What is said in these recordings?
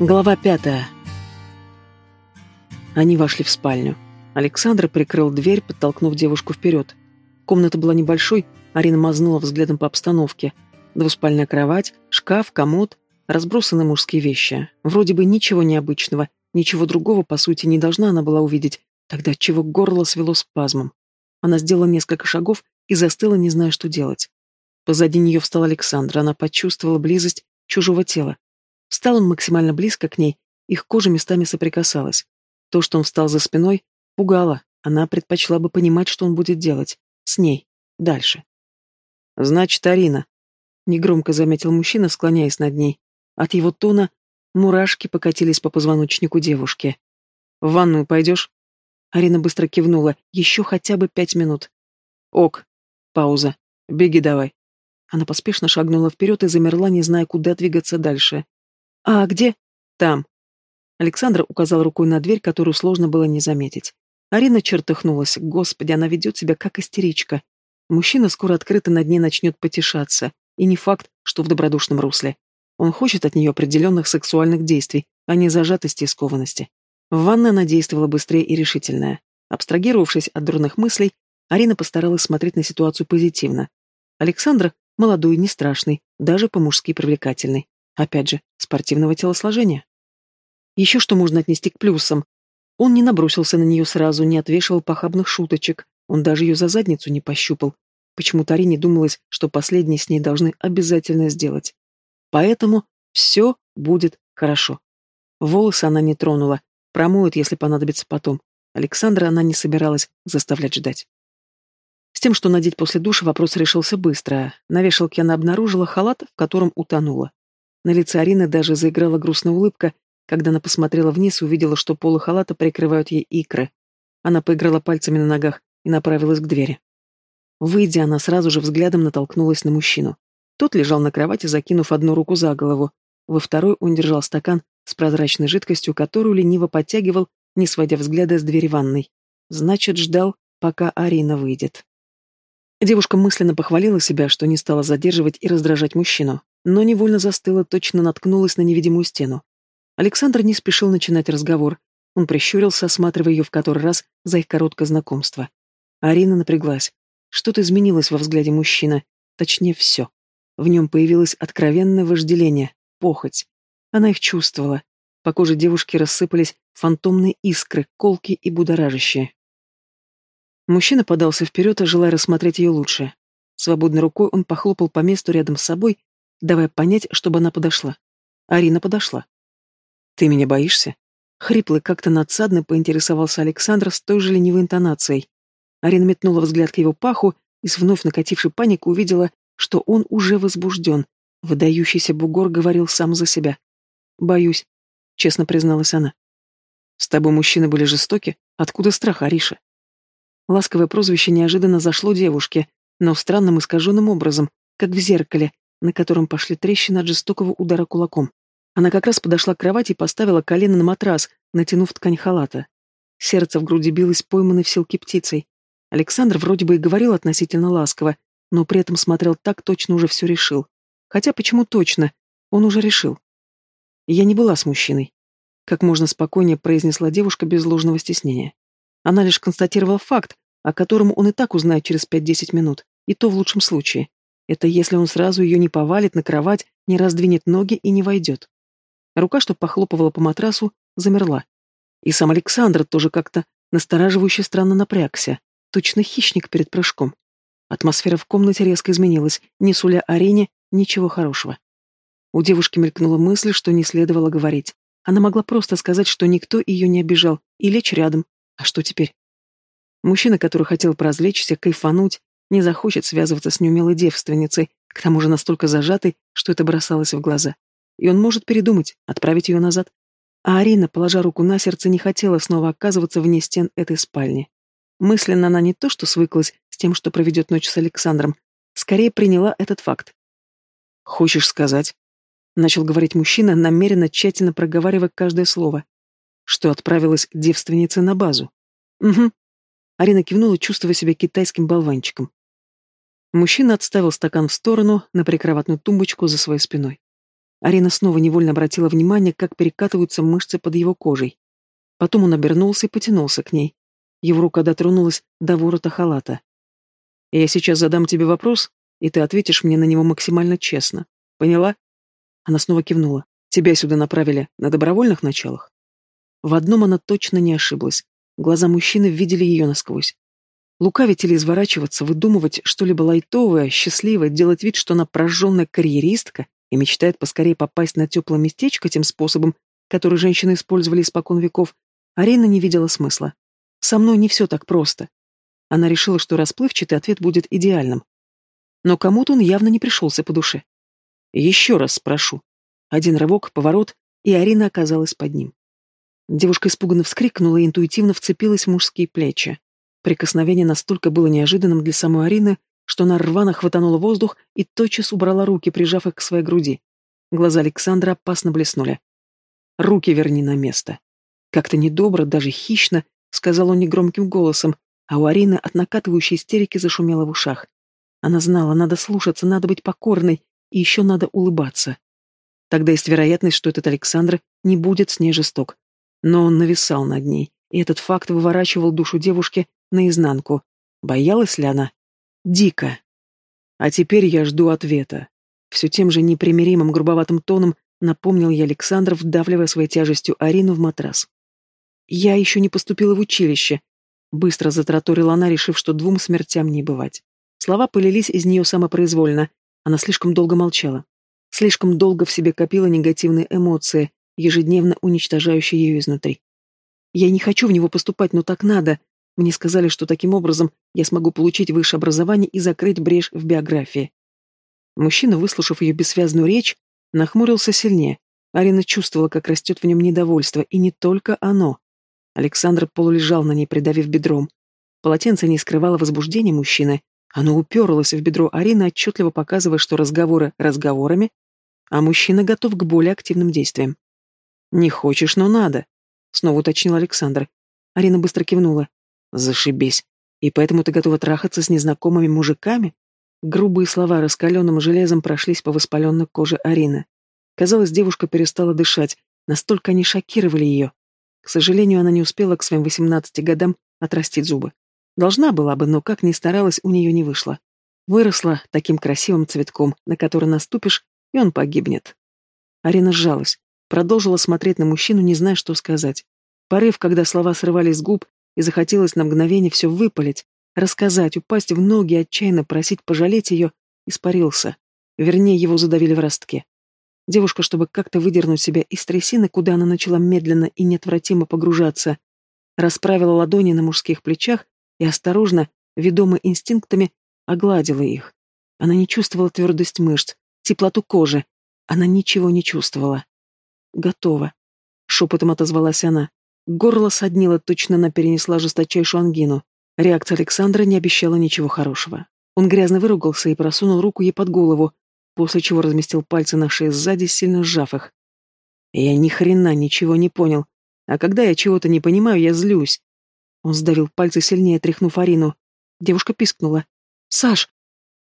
Глава пятая. Они вошли в спальню. Александр прикрыл дверь, подтолкнув девушку вперед. Комната была небольшой, Арина мазнула взглядом по обстановке. Двуспальная кровать, шкаф, комод, разбросаны мужские вещи. Вроде бы ничего необычного, ничего другого, по сути, не должна она была увидеть. Тогда чего горло свело спазмом. Она сделала несколько шагов и застыла, не зная, что делать. Позади нее встал Александр, она почувствовала близость чужого тела. Встал он максимально близко к ней, их кожа местами соприкасалась. То, что он встал за спиной, пугало, она предпочла бы понимать, что он будет делать. С ней. Дальше. «Значит, Арина», — негромко заметил мужчина, склоняясь над ней. От его тона мурашки покатились по позвоночнику девушки. «В ванную пойдешь?» Арина быстро кивнула. «Еще хотя бы пять минут». «Ок». Пауза. «Беги давай». Она поспешно шагнула вперед и замерла, не зная, куда двигаться дальше. «А где?» «Там». Александр указал рукой на дверь, которую сложно было не заметить. Арина чертыхнулась. Господи, она ведет себя как истеричка. Мужчина скоро открыто над ней начнет потешаться. И не факт, что в добродушном русле. Он хочет от нее определенных сексуальных действий, а не зажатости и скованности. В ванной она действовала быстрее и решительная. Абстрагировавшись от дурных мыслей, Арина постаралась смотреть на ситуацию позитивно. Александр молодой, не страшный, даже по-мужски привлекательный. Опять же, спортивного телосложения. Еще что можно отнести к плюсам. Он не набросился на нее сразу, не отвешивал похабных шуточек, он даже ее за задницу не пощупал. Почему-то Арине думалось, что последние с ней должны обязательно сделать. Поэтому все будет хорошо. Волосы она не тронула, промоет, если понадобится потом. Александра она не собиралась заставлять ждать. С тем, что надеть после душа, вопрос решился быстро. На вешалке она обнаружила халат, в котором утонула. На лице Арины даже заиграла грустная улыбка, когда она посмотрела вниз и увидела, что полы халата прикрывают ей икры. Она поиграла пальцами на ногах и направилась к двери. Выйдя, она сразу же взглядом натолкнулась на мужчину. Тот лежал на кровати, закинув одну руку за голову. Во второй он держал стакан с прозрачной жидкостью, которую лениво подтягивал, не сводя взгляда с двери ванной. Значит, ждал, пока Арина выйдет. Девушка мысленно похвалила себя, что не стала задерживать и раздражать мужчину но невольно застыла, точно наткнулась на невидимую стену. Александр не спешил начинать разговор. Он прищурился, осматривая ее в который раз за их короткое знакомство. Арина напряглась. Что-то изменилось во взгляде мужчины, точнее все. В нем появилось откровенное вожделение, похоть. Она их чувствовала. По коже девушки рассыпались фантомные искры, колки и будоражащие. Мужчина подался вперед, желая рассмотреть ее лучше. Свободной рукой он похлопал по месту рядом с собой, давая понять, чтобы она подошла. Арина подошла. «Ты меня боишься?» Хриплый, как-то надсадно поинтересовался Александр с той же ленивой интонацией. Арина метнула взгляд к его паху и с вновь накатившей паникой увидела, что он уже возбужден. Выдающийся бугор говорил сам за себя. «Боюсь», — честно призналась она. «С тобой мужчины были жестоки? Откуда страх, Ариша?» Ласковое прозвище неожиданно зашло девушке, но странным искаженным образом, как в зеркале, на котором пошли трещины от жестокого удара кулаком. Она как раз подошла к кровати и поставила колено на матрас, натянув ткань халата. Сердце в груди билось пойманной в селке птицей. Александр вроде бы и говорил относительно ласково, но при этом смотрел так, точно уже все решил. Хотя почему точно? Он уже решил. Я не была с мужчиной. Как можно спокойнее произнесла девушка без ложного стеснения. Она лишь констатировала факт, о котором он и так узнает через пять-десять минут, и то в лучшем случае. Это если он сразу ее не повалит на кровать, не раздвинет ноги и не войдет. Рука, что похлопывала по матрасу, замерла. И сам Александр тоже как-то настораживающе странно напрягся, точно хищник перед прыжком. Атмосфера в комнате резко изменилась, не суля арене ничего хорошего. У девушки мелькнула мысль, что не следовало говорить. Она могла просто сказать, что никто ее не обижал, и лечь рядом. А что теперь? Мужчина, который хотел поразвлечься, кайфануть, не захочет связываться с неумелой девственницей, к тому же настолько зажатой, что это бросалось в глаза. И он может передумать, отправить ее назад. А Арина, положа руку на сердце, не хотела снова оказываться вне стен этой спальни. Мысленно она не то что свыклась с тем, что проведет ночь с Александром, скорее приняла этот факт. «Хочешь сказать?» — начал говорить мужчина, намеренно тщательно проговаривая каждое слово. «Что отправилась девственница на базу?» «Угу», Арина кивнула, чувствуя себя китайским болванчиком. Мужчина отставил стакан в сторону на прикроватную тумбочку за своей спиной. Арина снова невольно обратила внимание, как перекатываются мышцы под его кожей. Потом он обернулся и потянулся к ней. Его рука дотронулась до ворота халата. «Я сейчас задам тебе вопрос, и ты ответишь мне на него максимально честно. Поняла?» Она снова кивнула. «Тебя сюда направили на добровольных началах?» В одном она точно не ошиблась. Глаза мужчины видели ее насквозь. Лукавить или изворачиваться, выдумывать что-либо лайтовое, счастливое, делать вид, что она прожженная карьеристка и мечтает поскорее попасть на теплое местечко тем способом, который женщины использовали испокон веков, Арина не видела смысла. Со мной не все так просто. Она решила, что расплывчатый ответ будет идеальным. Но кому-то он явно не пришелся по душе. Еще раз спрошу. Один рывок, поворот, и Арина оказалась под ним. Девушка испуганно вскрикнула и интуитивно вцепилась в мужские плечи. Прикосновение настолько было неожиданным для самой Арины, что она рвано хватанула воздух и тотчас убрала руки, прижав их к своей груди. Глаза Александра опасно блеснули. «Руки верни на место». Как-то недобро, даже хищно, сказал он негромким голосом, а у Арины от накатывающей истерики зашумело в ушах. Она знала, надо слушаться, надо быть покорной, и еще надо улыбаться. Тогда есть вероятность, что этот Александр не будет с ней жесток. Но он нависал над ней, и этот факт выворачивал душу девушки наизнанку. Боялась ли она? Дико. А теперь я жду ответа. Все тем же непримиримым грубоватым тоном напомнил я Александр, вдавливая своей тяжестью Арину в матрас. «Я еще не поступила в училище», — быстро затраторила она, решив, что двум смертям не бывать. Слова полились из нее самопроизвольно. Она слишком долго молчала. Слишком долго в себе копила негативные эмоции, ежедневно уничтожающие ее изнутри. «Я не хочу в него поступать, но так надо. Мне сказали, что таким образом я смогу получить высшее образование и закрыть брешь в биографии». Мужчина, выслушав ее бессвязную речь, нахмурился сильнее. Арина чувствовала, как растет в нем недовольство, и не только оно. Александр полулежал на ней, придавив бедром. Полотенце не скрывало возбуждения мужчины. Оно уперлось в бедро Арины, отчетливо показывая, что разговоры разговорами, а мужчина готов к более активным действиям. «Не хочешь, но надо», — снова уточнил Александр. Арина быстро кивнула. «Зашибись. И поэтому ты готова трахаться с незнакомыми мужиками?» Грубые слова раскаленным железом прошлись по воспаленной коже Арины. Казалось, девушка перестала дышать, настолько они шокировали ее. К сожалению, она не успела к своим 18 годам отрастить зубы. Должна была бы, но как ни старалась, у нее не вышло. Выросла таким красивым цветком, на который наступишь, и он погибнет. Арина сжалась, продолжила смотреть на мужчину, не зная, что сказать. Порыв, когда слова срывались с губ, и захотелось на мгновение все выпалить, рассказать, упасть в ноги, отчаянно просить пожалеть ее, испарился. Вернее, его задавили в ростке. Девушка, чтобы как-то выдернуть себя из трясины, куда она начала медленно и неотвратимо погружаться, расправила ладони на мужских плечах и осторожно, ведомы инстинктами, огладила их. Она не чувствовала твердость мышц, теплоту кожи. Она ничего не чувствовала. «Готово», — шепотом отозвалась она. Горло соднило, точно она перенесла жесточайшую ангину. Реакция Александра не обещала ничего хорошего. Он грязно выругался и просунул руку ей под голову, после чего разместил пальцы на шее сзади, сильно сжав их. Я ни хрена ничего не понял. А когда я чего-то не понимаю, я злюсь. Он сдавил пальцы сильнее, тряхнув Арину. Девушка пискнула. «Саш!»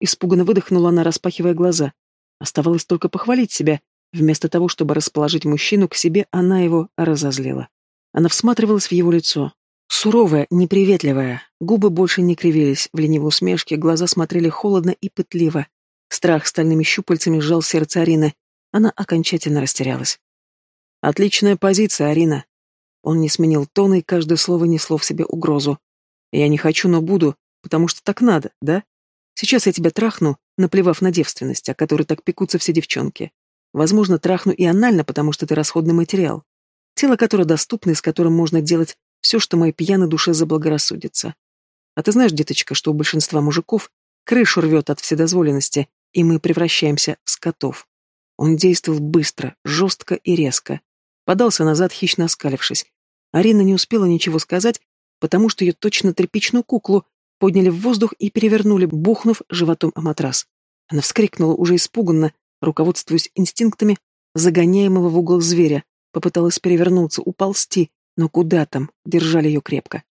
Испуганно выдохнула она, распахивая глаза. Оставалось только похвалить себя. Вместо того, чтобы расположить мужчину к себе, она его разозлила. Она всматривалась в его лицо. Суровая, неприветливая. Губы больше не кривились в ленивой усмешке, глаза смотрели холодно и пытливо. Страх стальными щупальцами сжал сердце Арины. Она окончательно растерялась. «Отличная позиция, Арина». Он не сменил тона, и каждое слово несло в себе угрозу. «Я не хочу, но буду, потому что так надо, да? Сейчас я тебя трахну, наплевав на девственность, о которой так пекутся все девчонки. Возможно, трахну и анально, потому что ты расходный материал. Тело, которое доступно и с которым можно делать все, что моей пьяной душе заблагорассудится. А ты знаешь, деточка, что у большинства мужиков крышу рвет от вседозволенности, и мы превращаемся в скотов. Он действовал быстро, жестко и резко. Подался назад, хищно оскалившись. Арина не успела ничего сказать, потому что ее точно тряпичную куклу подняли в воздух и перевернули, бухнув животом о матрас. Она вскрикнула уже испуганно, руководствуясь инстинктами загоняемого в угол зверя, попыталась перевернуться, уползти, но куда там, держали ее крепко.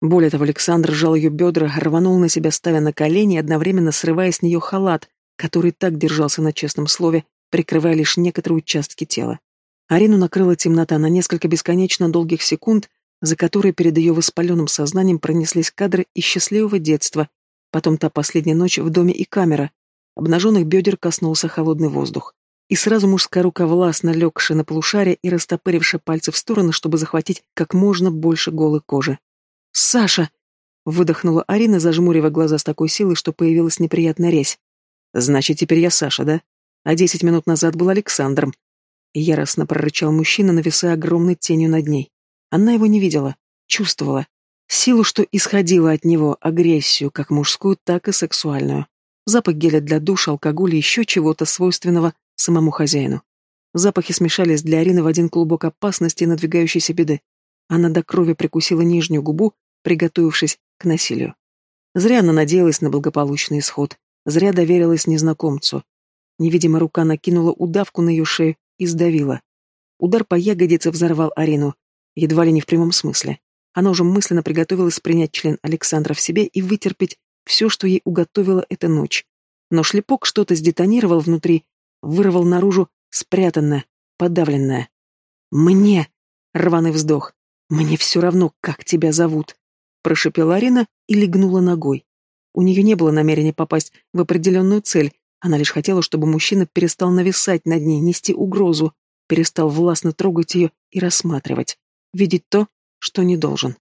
Более того, Александр сжал ее бедра, рванул на себя, ставя на колени, одновременно срывая с нее халат, который так держался на честном слове, прикрывая лишь некоторые участки тела. Арину накрыла темнота на несколько бесконечно долгих секунд, за которые перед ее воспаленным сознанием пронеслись кадры из счастливого детства, потом та последняя ночь в доме и камера. Обнаженных бедер коснулся холодный воздух. И сразу мужская рука властно легшая на полушарие и растопырившая пальцы в стороны, чтобы захватить как можно больше голой кожи. «Саша!» — выдохнула Арина, зажмуривая глаза с такой силой, что появилась неприятная резь. «Значит, теперь я Саша, да? А десять минут назад был Александром». Яростно прорычал мужчина, нависая огромной тенью над ней. Она его не видела, чувствовала. Силу, что исходила от него, агрессию, как мужскую, так и сексуальную. Запах геля для душа, алкоголя и еще чего-то свойственного самому хозяину. Запахи смешались для Арины в один клубок опасности и надвигающейся беды. Она до крови прикусила нижнюю губу, приготовившись к насилию. Зря она надеялась на благополучный исход, зря доверилась незнакомцу. Невидимая рука накинула удавку на ее шею и сдавила. Удар по ягодице взорвал Арину, едва ли не в прямом смысле. Она уже мысленно приготовилась принять член Александра в себе и вытерпеть все, что ей уготовила эта ночь. Но шлепок что-то сдетонировал внутри, вырвал наружу спрятанное, подавленное. «Мне!» — рваный вздох. «Мне все равно, как тебя зовут!» — прошепела Арина и легнула ногой. У нее не было намерения попасть в определенную цель, она лишь хотела, чтобы мужчина перестал нависать над ней, нести угрозу, перестал властно трогать ее и рассматривать, видеть то, что не должен.